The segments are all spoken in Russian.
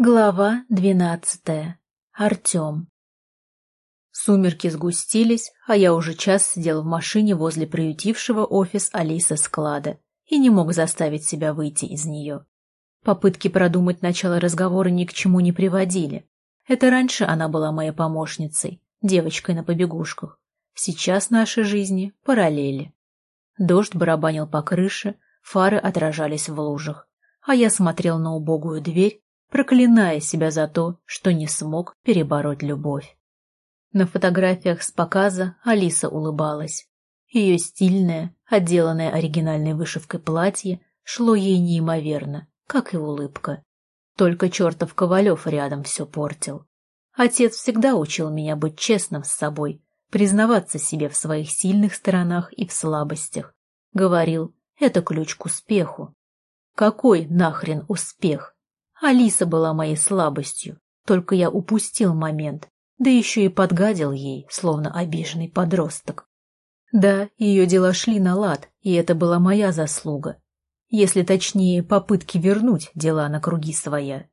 Глава двенадцатая. Артем. Сумерки сгустились, а я уже час сидел в машине возле приютившего офис Алисы склада и не мог заставить себя выйти из нее. Попытки продумать начало разговора ни к чему не приводили. Это раньше она была моей помощницей, девочкой на побегушках. Сейчас наши жизни параллели. Дождь барабанил по крыше, фары отражались в лужах, а я смотрел на убогую дверь, проклиная себя за то, что не смог перебороть любовь. На фотографиях с показа Алиса улыбалась. Ее стильное, отделанное оригинальной вышивкой платье шло ей неимоверно, как и улыбка. Только чертов Ковалев рядом все портил. Отец всегда учил меня быть честным с собой, признаваться себе в своих сильных сторонах и в слабостях. Говорил, это ключ к успеху. Какой нахрен успех? Алиса была моей слабостью, только я упустил момент, да еще и подгадил ей, словно обиженный подросток. Да, ее дела шли на лад, и это была моя заслуга. Если точнее, попытки вернуть дела на круги своя.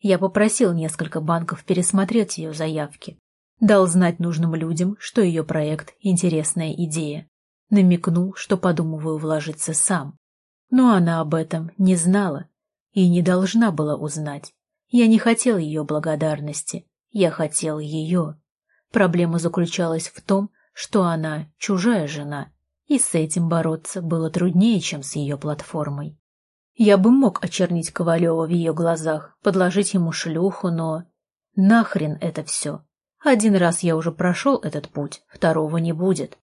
Я попросил несколько банков пересмотреть ее заявки. Дал знать нужным людям, что ее проект – интересная идея. Намекнул, что подумываю вложиться сам. Но она об этом не знала и не должна была узнать. Я не хотел ее благодарности, я хотел ее. Проблема заключалась в том, что она чужая жена, и с этим бороться было труднее, чем с ее платформой. Я бы мог очернить Ковалева в ее глазах, подложить ему шлюху, но... Нахрен это все. Один раз я уже прошел этот путь, второго не будет.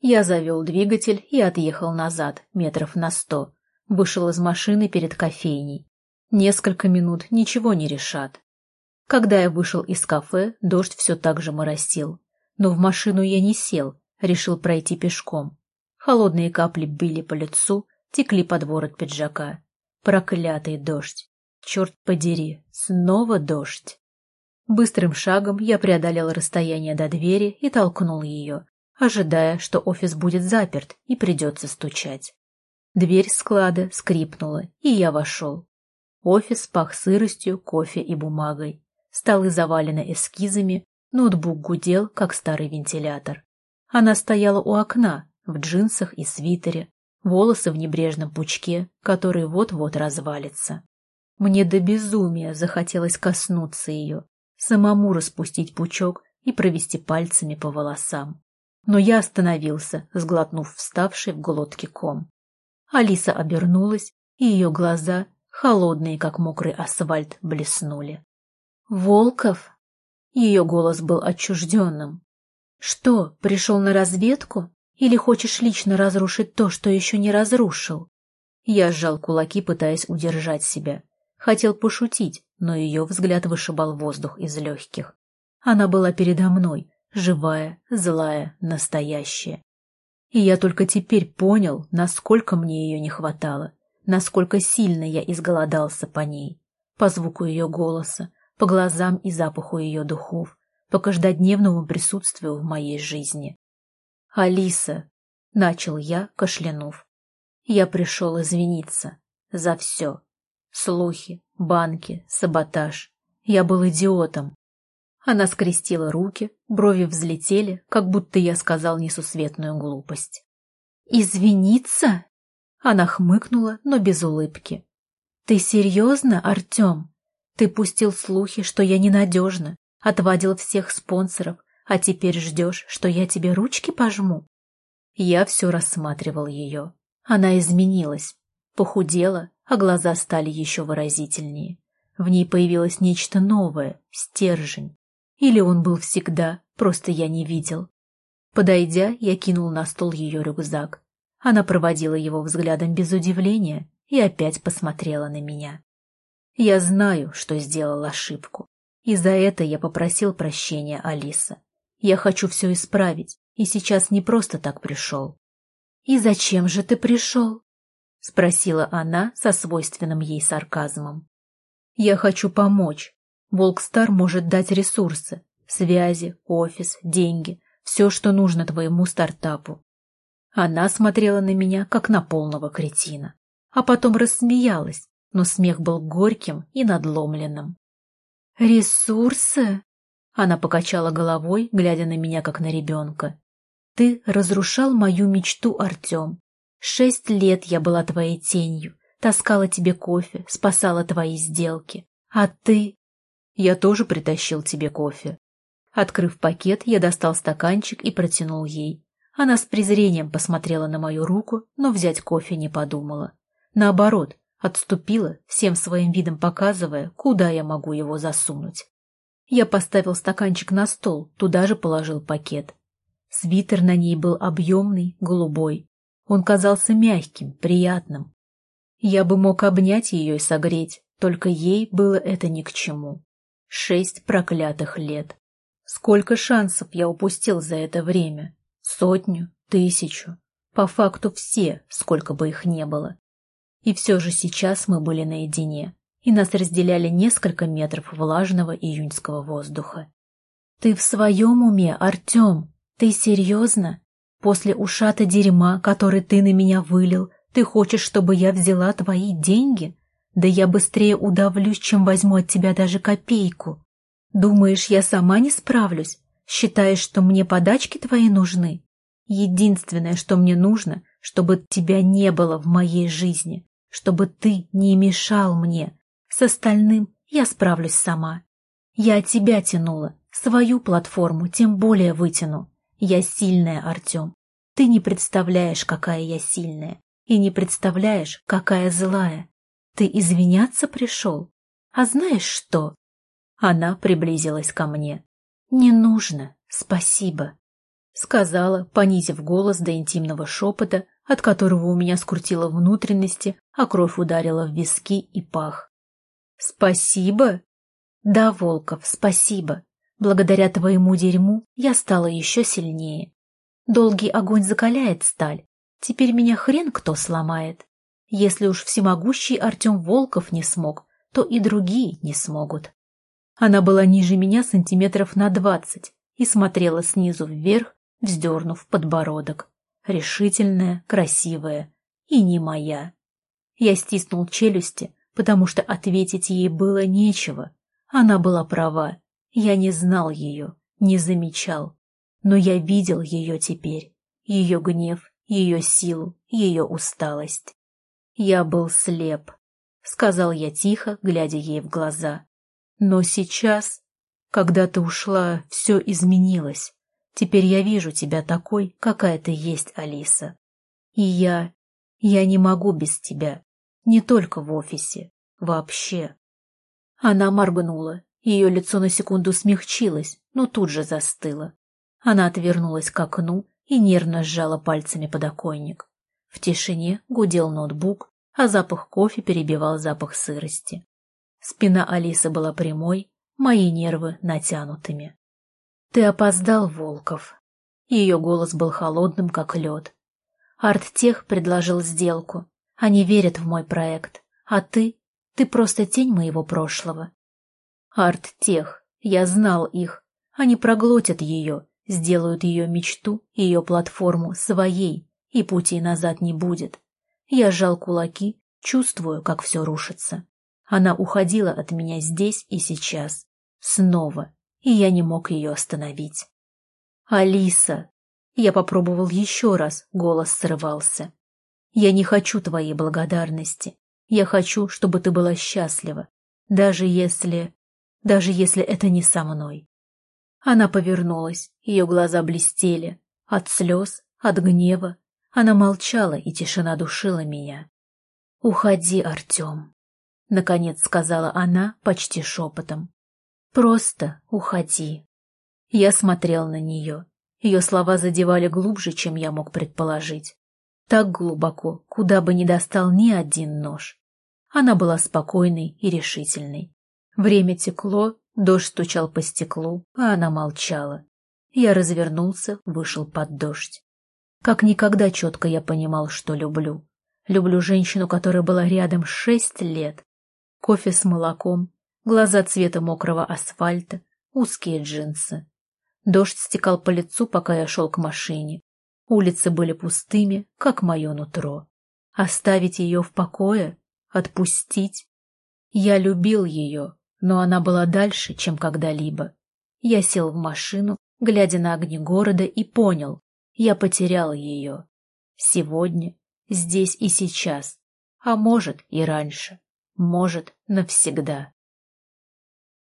Я завел двигатель и отъехал назад, метров на сто, Вышел из машины перед кофейней. Несколько минут ничего не решат. Когда я вышел из кафе, дождь все так же моросил. Но в машину я не сел, решил пройти пешком. Холодные капли били по лицу, текли под ворот пиджака. Проклятый дождь! Черт подери, снова дождь! Быстрым шагом я преодолел расстояние до двери и толкнул ее, ожидая, что офис будет заперт и придется стучать. Дверь склада скрипнула, и я вошел. Офис пах сыростью, кофе и бумагой. Столы завалены эскизами, ноутбук гудел, как старый вентилятор. Она стояла у окна, в джинсах и свитере, волосы в небрежном пучке, который вот-вот развалится. Мне до безумия захотелось коснуться ее, самому распустить пучок и провести пальцами по волосам. Но я остановился, сглотнув вставший в глотке ком. Алиса обернулась, и ее глаза, холодные, как мокрый асфальт, блеснули. «Волков?» Ее голос был отчужденным. «Что, пришел на разведку? Или хочешь лично разрушить то, что еще не разрушил?» Я сжал кулаки, пытаясь удержать себя. Хотел пошутить, но ее взгляд вышибал воздух из легких. Она была передо мной, живая, злая, настоящая. И я только теперь понял, насколько мне ее не хватало, насколько сильно я изголодался по ней, по звуку ее голоса, по глазам и запаху ее духов, по каждодневному присутствию в моей жизни. «Алиса!» — начал я, кашлянув. «Я пришел извиниться за все. Слухи, банки, саботаж. Я был идиотом, она скрестила руки, брови взлетели, как будто я сказал несусветную глупость. «Извиниться?» Она хмыкнула, но без улыбки. «Ты серьезно, Артем? Ты пустил слухи, что я ненадежна, отвадил всех спонсоров, а теперь ждешь, что я тебе ручки пожму?» Я все рассматривал ее. Она изменилась, похудела, а глаза стали еще выразительнее. В ней появилось нечто новое, стержень, или он был всегда, просто я не видел. Подойдя, я кинул на стол ее рюкзак. Она проводила его взглядом без удивления и опять посмотрела на меня. Я знаю, что сделал ошибку. И за это я попросил прощения Алиса. Я хочу все исправить, и сейчас не просто так пришел. «И зачем же ты пришел?» — спросила она со свойственным ей сарказмом. «Я хочу помочь, Волкстар может дать ресурсы, связи, офис, деньги, все, что нужно твоему стартапу. Она смотрела на меня, как на полного кретина. А потом рассмеялась, но смех был горьким и надломленным. Ресурсы? Она покачала головой, глядя на меня, как на ребенка. Ты разрушал мою мечту, Артем. Шесть лет я была твоей тенью, таскала тебе кофе, спасала твои сделки. А ты... Я тоже притащил тебе кофе. Открыв пакет, я достал стаканчик и протянул ей. Она с презрением посмотрела на мою руку, но взять кофе не подумала. Наоборот, отступила, всем своим видом показывая, куда я могу его засунуть. Я поставил стаканчик на стол, туда же положил пакет. Свитер на ней был объемный, голубой. Он казался мягким, приятным. Я бы мог обнять ее и согреть, только ей было это ни к чему. Шесть проклятых лет. Сколько шансов я упустил за это время? Сотню, тысячу. По факту все, сколько бы их не было. И все же сейчас мы были наедине, и нас разделяли несколько метров влажного июньского воздуха. «Ты в своем уме, Артем? Ты серьезно? После ушата дерьма, который ты на меня вылил, ты хочешь, чтобы я взяла твои деньги? Да я быстрее удавлюсь, чем возьму от тебя даже копейку. Думаешь, я сама не справлюсь? Считаешь, что мне подачки твои нужны? Единственное, что мне нужно, чтобы тебя не было в моей жизни, чтобы ты не мешал мне. С остальным я справлюсь сама. Я тебя тянула, свою платформу тем более вытяну. Я сильная, Артем. Ты не представляешь, какая я сильная, и не представляешь, какая злая. Ты извиняться пришел? А знаешь что? Она приблизилась ко мне. «Не нужно, спасибо», — сказала, понизив голос до интимного шепота, от которого у меня скрутило внутренности, а кровь ударила в виски и пах. «Спасибо?» «Да, Волков, спасибо. Благодаря твоему дерьму я стала еще сильнее. Долгий огонь закаляет сталь. Теперь меня хрен кто сломает. Если уж всемогущий Артем Волков не смог, то и другие не смогут». Она была ниже меня сантиметров на двадцать и смотрела снизу вверх, вздернув подбородок решительная, красивая и не моя. Я стиснул челюсти, потому что ответить ей было нечего. Она была права. Я не знал ее, не замечал. Но я видел ее теперь. Ее гнев, ее силу, ее усталость. Я был слеп, сказал я тихо, глядя ей в глаза. Но сейчас, когда ты ушла, все изменилось. Теперь я вижу тебя такой, какая ты есть, Алиса. И я... я не могу без тебя. Не только в офисе. Вообще. Она моргнула. Ее лицо на секунду смягчилось, но тут же застыло. Она отвернулась к окну и нервно сжала пальцами подоконник. В тишине гудел ноутбук, а запах кофе перебивал запах сырости. Спина Алисы была прямой, мои нервы натянутыми. «Ты опоздал, Волков». Ее голос был холодным, как лед. «Арттех предложил сделку. Они верят в мой проект. А ты? Ты просто тень моего прошлого». «Арттех. Я знал их. Они проглотят ее, сделают ее мечту, ее платформу своей, и пути назад не будет. Я сжал кулаки, чувствую, как все рушится. Она уходила от меня здесь и сейчас. Снова и я не мог ее остановить. «Алиса!» Я попробовал еще раз, голос срывался. «Я не хочу твоей благодарности. Я хочу, чтобы ты была счастлива, даже если... даже если это не со мной». Она повернулась, ее глаза блестели. От слез, от гнева. Она молчала, и тишина душила меня. «Уходи, Артем», — наконец сказала она почти шепотом. Просто уходи. Я смотрел на нее. Ее слова задевали глубже, чем я мог предположить. Так глубоко, куда бы ни достал ни один нож. Она была спокойной и решительной. Время текло, дождь стучал по стеклу, а она молчала. Я развернулся, вышел под дождь. Как никогда четко я понимал, что люблю. Люблю женщину, которая была рядом шесть лет. Кофе с молоком, глаза цвета мокрого асфальта, узкие джинсы. Дождь стекал по лицу, пока я шел к машине. Улицы были пустыми, как мое нутро. Оставить ее в покое? Отпустить? Я любил ее, Но она была дальше, чем когда-либо. Я сел в машину, глядя на огни города, и понял, я потерял ее. Сегодня, здесь и сейчас, а может и раньше, может навсегда.